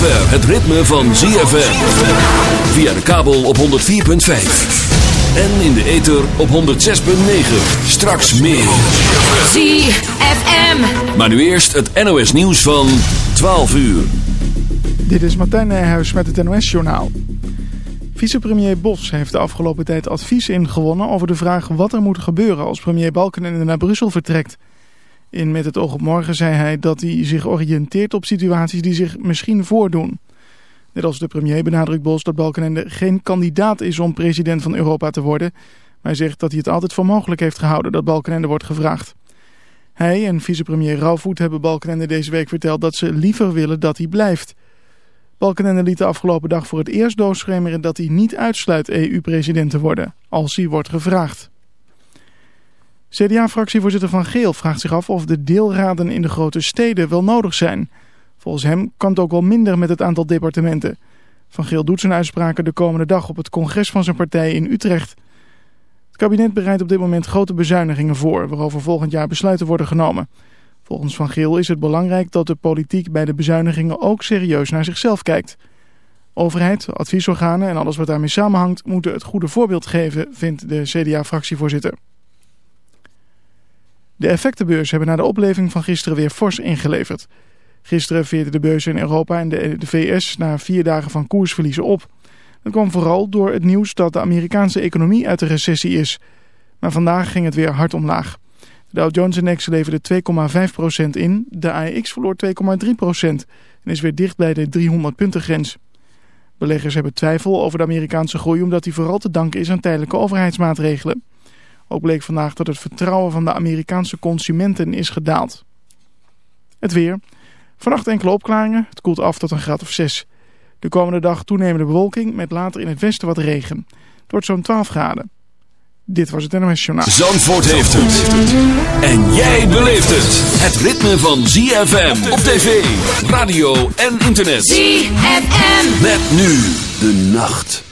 zover het ritme van ZFM. Via de kabel op 104.5. En in de ether op 106.9. Straks meer. ZFM. Maar nu eerst het NOS nieuws van 12 uur. Dit is Martijn Nijhuis met het NOS-journaal. Vicepremier Bos heeft de afgelopen tijd advies ingewonnen over de vraag wat er moet gebeuren als premier Balkenende naar Brussel vertrekt. In Met het oog op morgen zei hij dat hij zich oriënteert op situaties die zich misschien voordoen. Net als de premier benadrukt Bos dat Balkenende geen kandidaat is om president van Europa te worden. Maar hij zegt dat hij het altijd voor mogelijk heeft gehouden dat Balkenende wordt gevraagd. Hij en vicepremier Rauwvoet hebben Balkenende deze week verteld dat ze liever willen dat hij blijft. Balkenende liet de afgelopen dag voor het eerst doorschemeren dat hij niet uitsluit EU-president te worden, als hij wordt gevraagd. CDA-fractievoorzitter Van Geel vraagt zich af of de deelraden in de grote steden wel nodig zijn. Volgens hem kan het ook wel minder met het aantal departementen. Van Geel doet zijn uitspraken de komende dag op het congres van zijn partij in Utrecht. Het kabinet bereidt op dit moment grote bezuinigingen voor, waarover volgend jaar besluiten worden genomen. Volgens Van Geel is het belangrijk dat de politiek bij de bezuinigingen ook serieus naar zichzelf kijkt. Overheid, adviesorganen en alles wat daarmee samenhangt moeten het goede voorbeeld geven, vindt de CDA-fractievoorzitter. De effectenbeurs hebben na de opleving van gisteren weer fors ingeleverd. Gisteren veerden de beurzen in Europa en de, VS na vier dagen van koersverliezen op. Dat kwam vooral door het nieuws dat de Amerikaanse economie uit de recessie is. Maar vandaag ging het weer hard omlaag. De Dow Jones Index leverde 2,5% in, de AEX verloor 2,3% en is weer dicht bij de 300 punten grens. Beleggers hebben twijfel over de Amerikaanse groei omdat die vooral te danken is aan tijdelijke overheidsmaatregelen. Ook bleek vandaag dat het vertrouwen van de Amerikaanse consumenten is gedaald. Het weer. Vannacht enkele opklaringen. Het koelt af tot een graad of 6. De komende dag toenemende bewolking met later in het westen wat regen. Het wordt zo'n 12 graden. Dit was het NOS Journaal. Zandvoort heeft het. En jij beleeft het. Het ritme van ZFM op tv, radio en internet. ZFM. Met nu de nacht.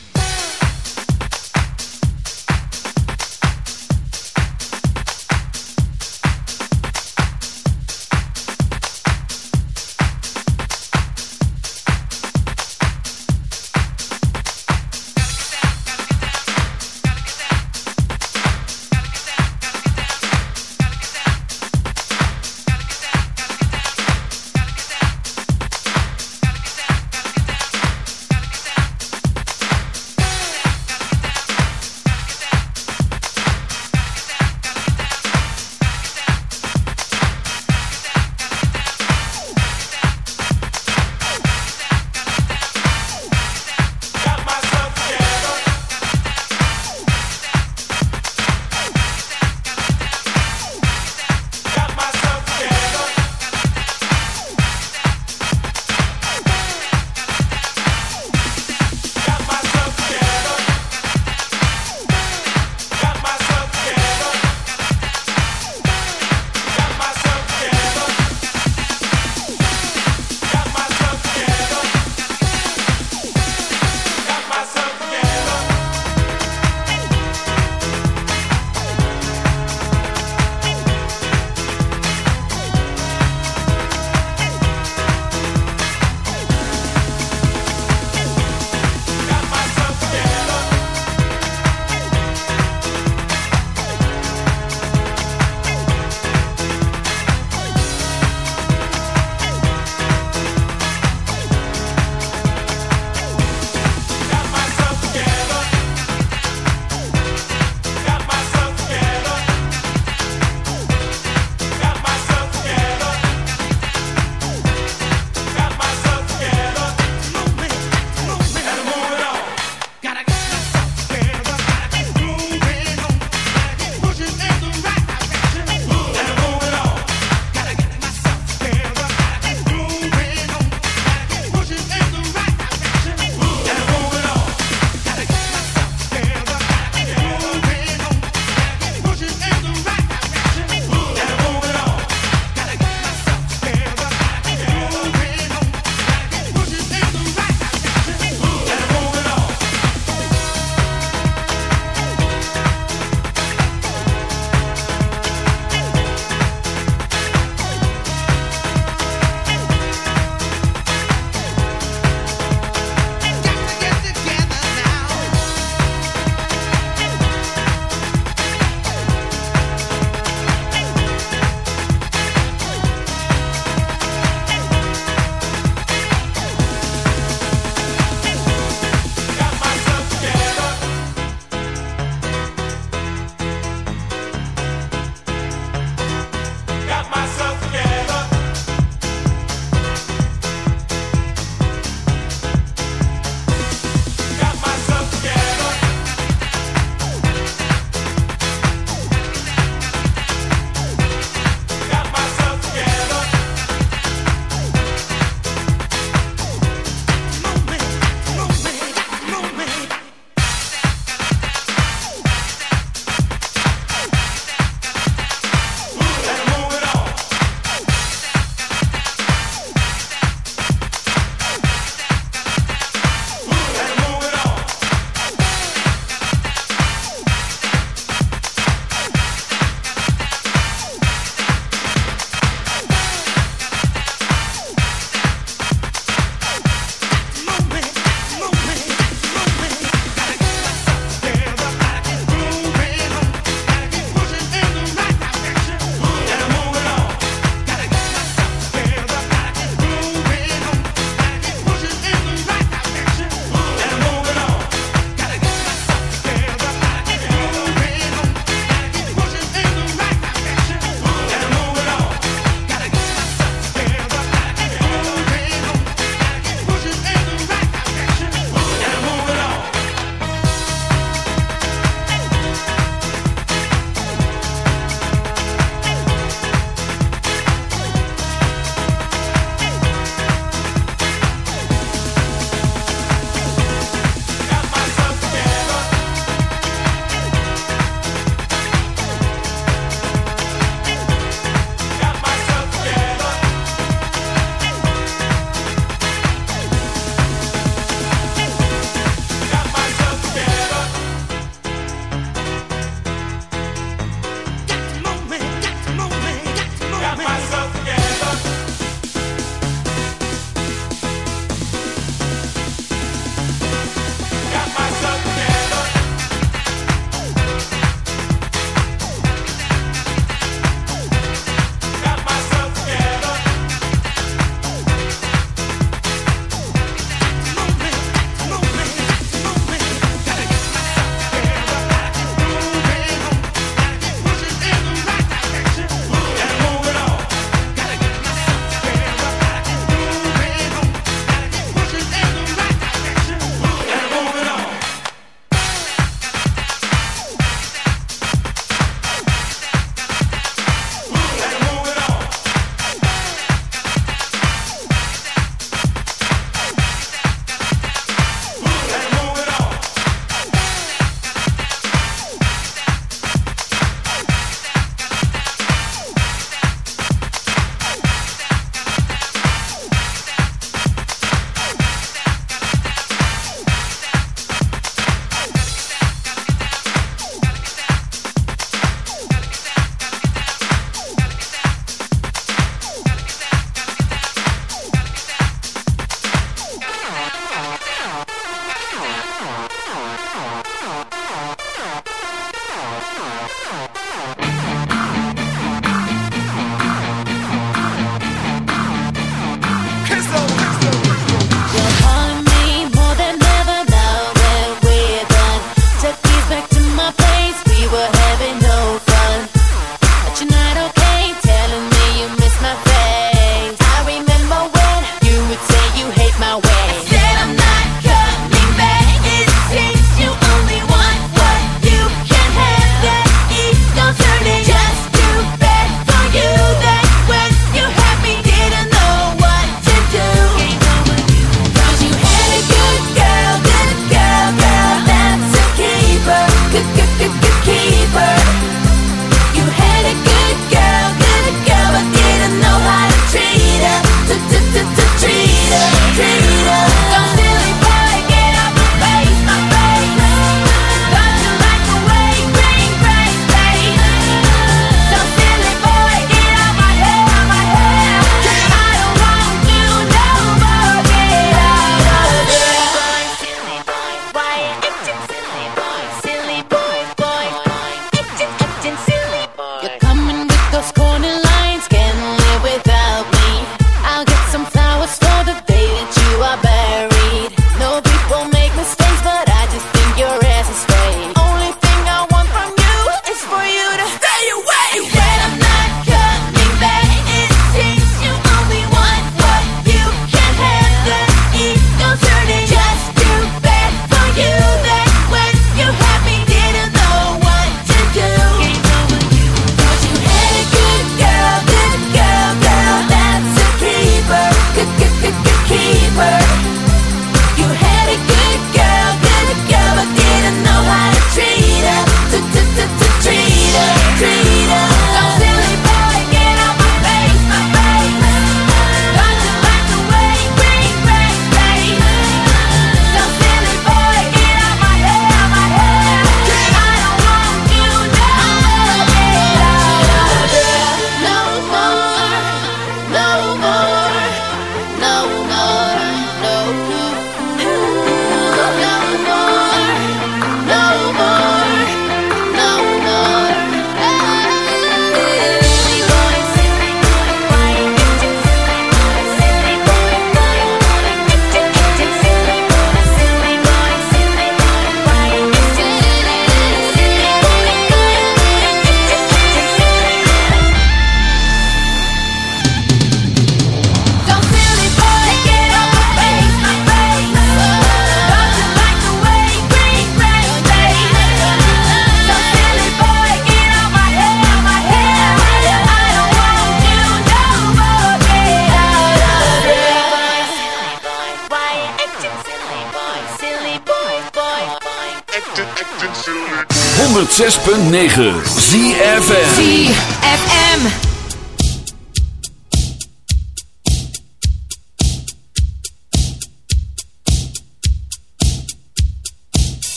106.9 ZFM. ZFM.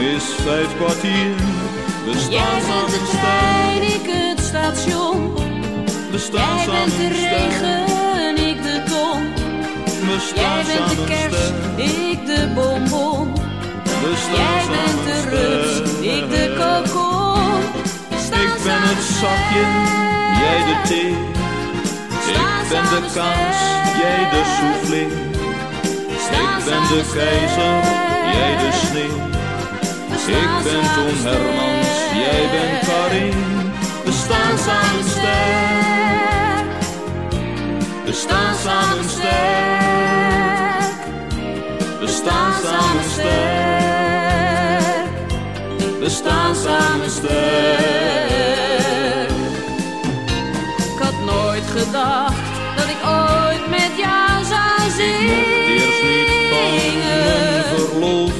is vijf kwartier. We staan Jij bent de trein, ik het station. We staan Jij bent de regen, ik de ton. We staan Jij bent de kers, ik de bonbon. We staan Jij bent de rups, ik de kokon. Ik ben het zakje, jij de thee. Ik ben de kaas, jij de soufflé. Ik ben de keizer, jij de sneeuw. Ik ben Toon Hermans, jij bent Karin. We staan samen sterk. We staan samen sterk. We staan samen sterk. We staan samen sterk. Ik had nooit gedacht dat ik ooit met jou zou zingen. Eerst niet van mijn.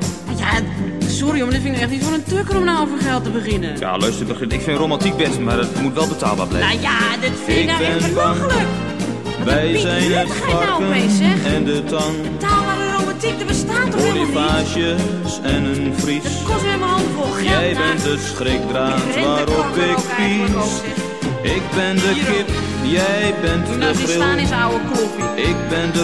Nou sorry, maar dit vind ik echt niet voor een tukker om nou over geld te beginnen. Ja, luister, ik vind romantiek best, maar het moet wel betaalbaar blijven. Nou ja, dit vind ik Ik nou echt belachelijk. Wij zijn het nou varken zeg? en de tang. Betaalbare romantiek, er bestaat toch helemaal niet? En een vries. Het kost weer mijn handvol geld. Jij nou. bent de schrikdraad Ik de waarop ik pies. Ik ben de Hier kip, jij bent de nou zien staan is grill. oude koffie. Ik ben de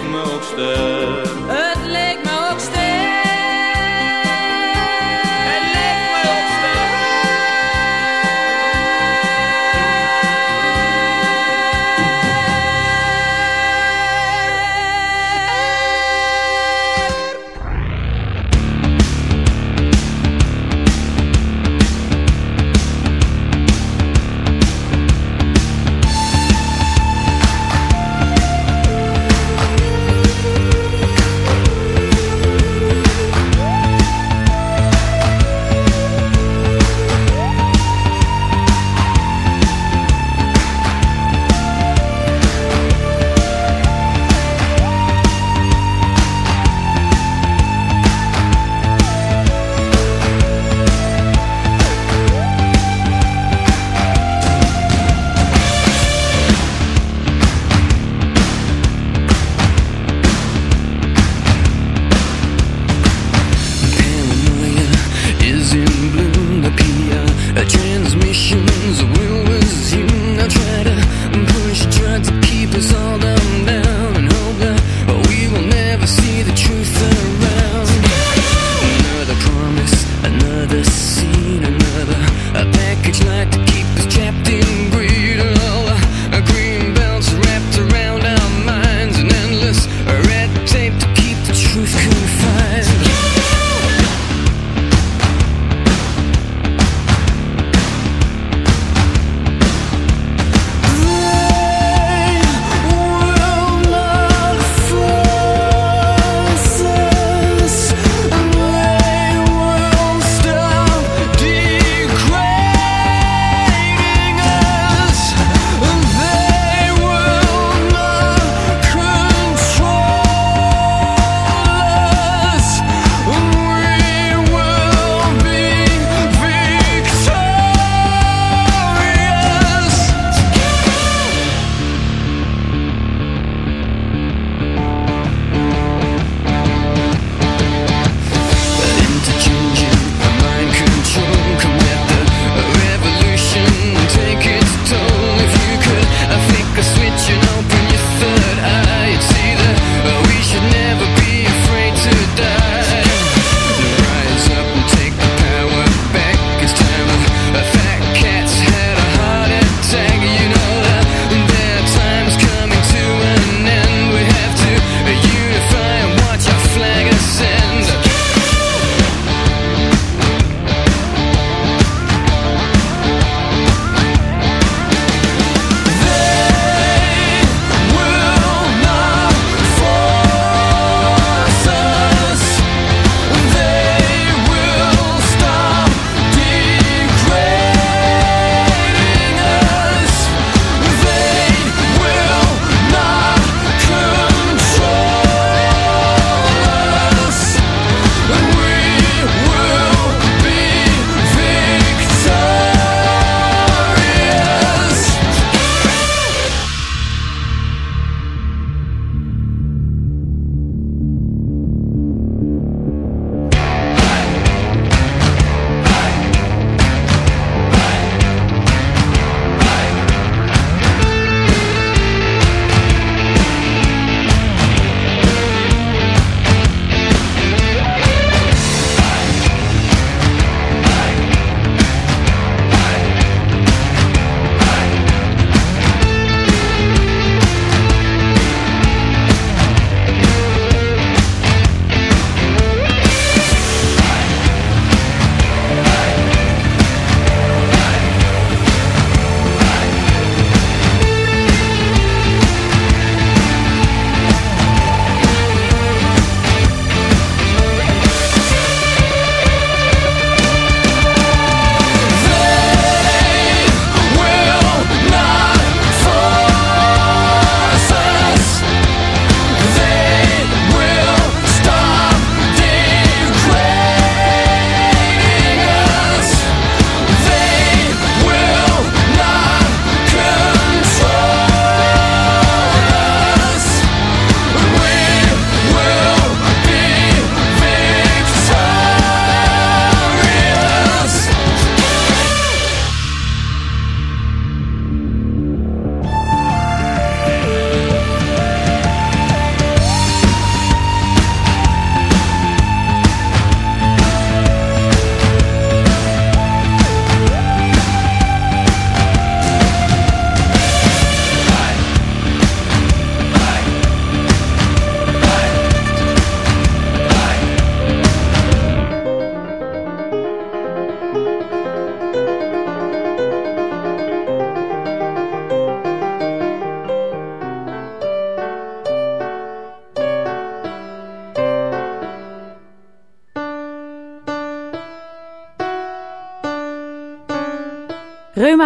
Leek me ook sterk.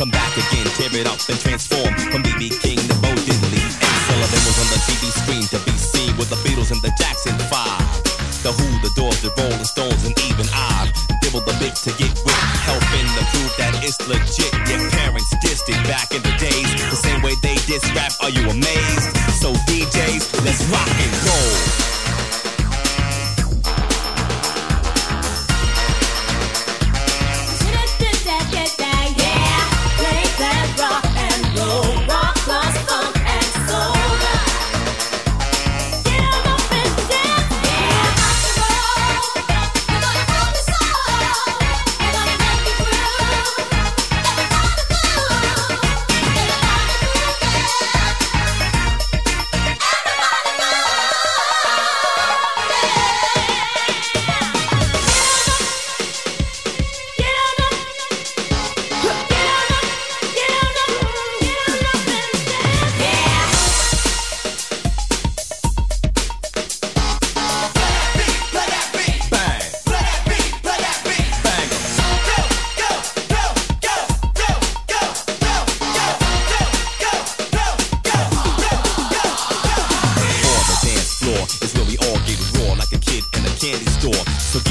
Come back again, tear it up, and transform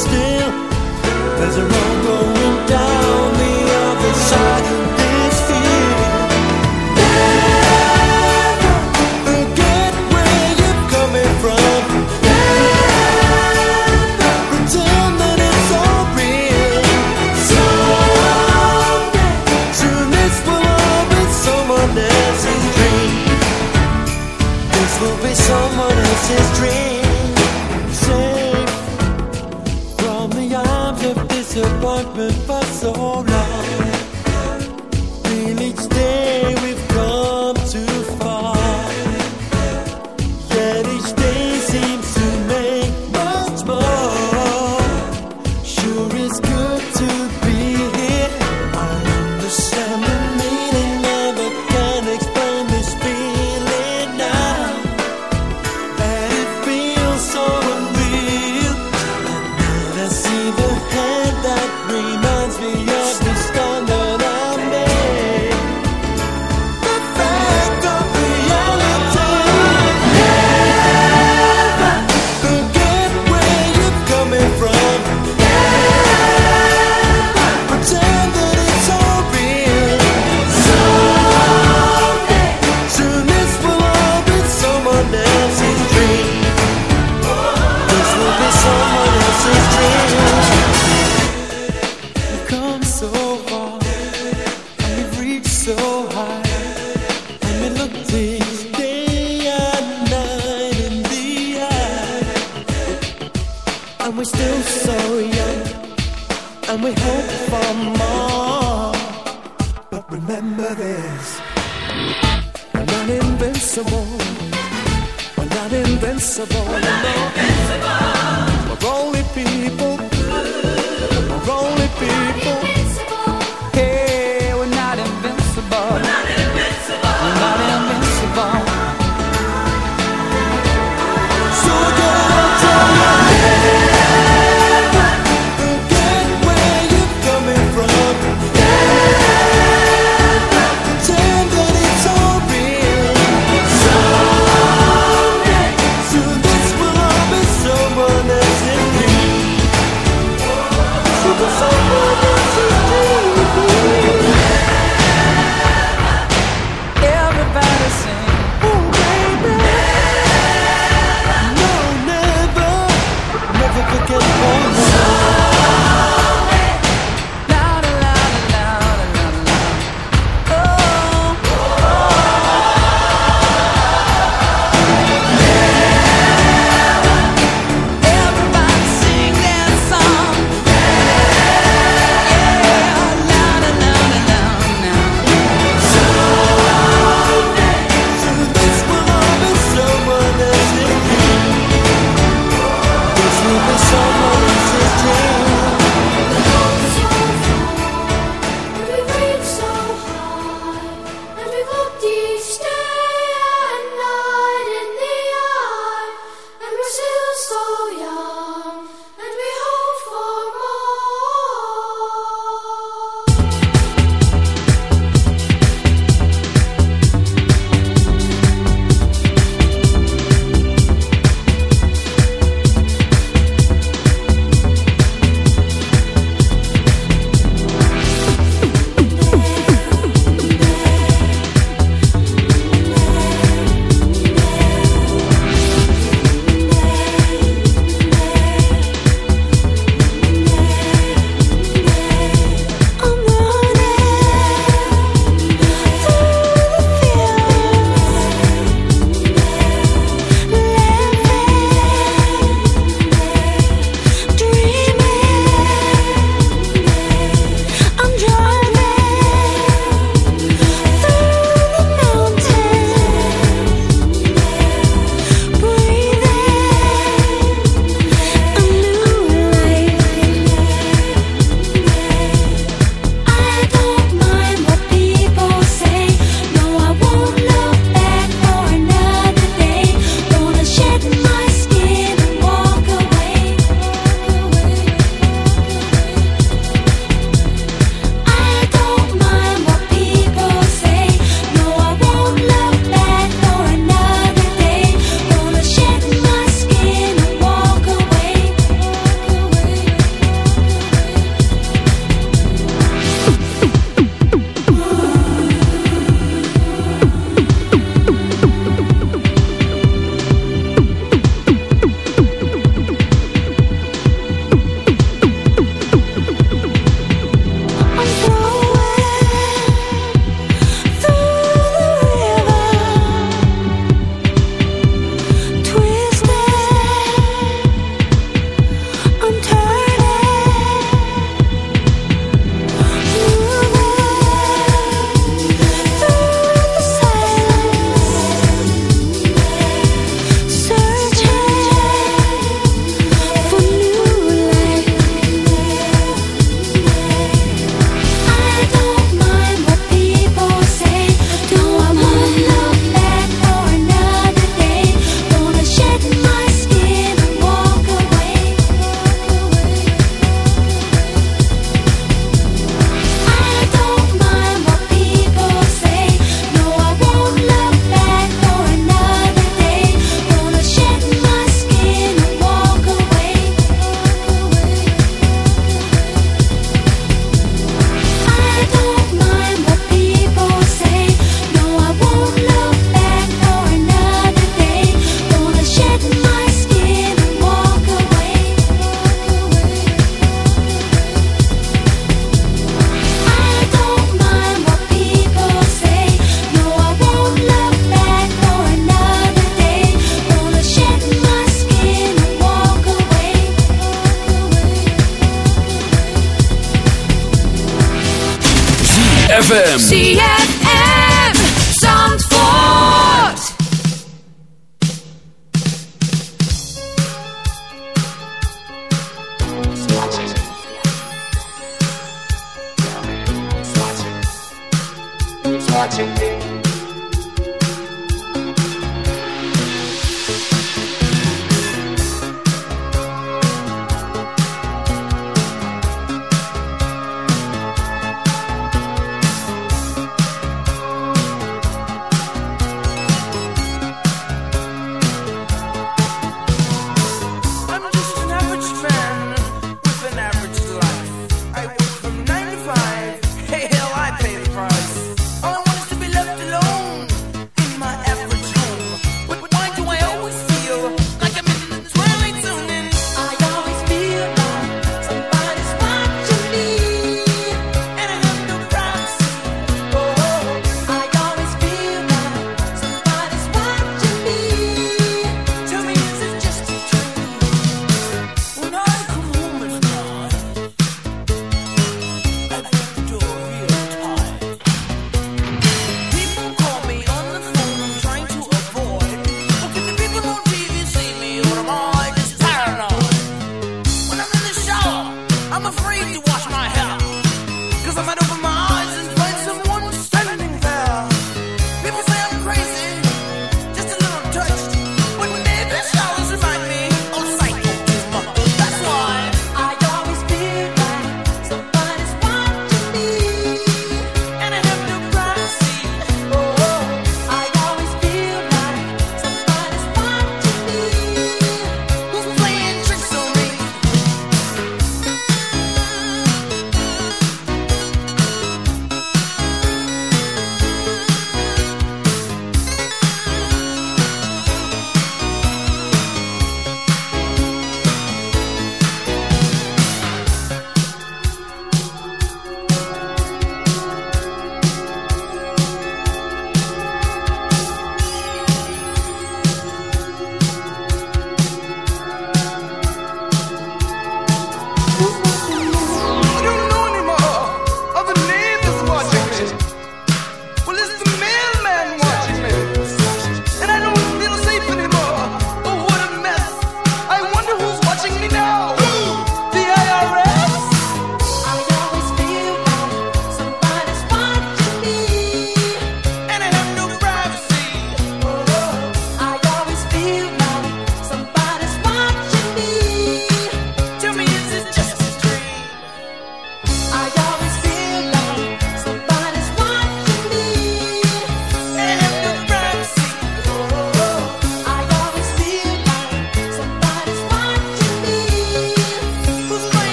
Still,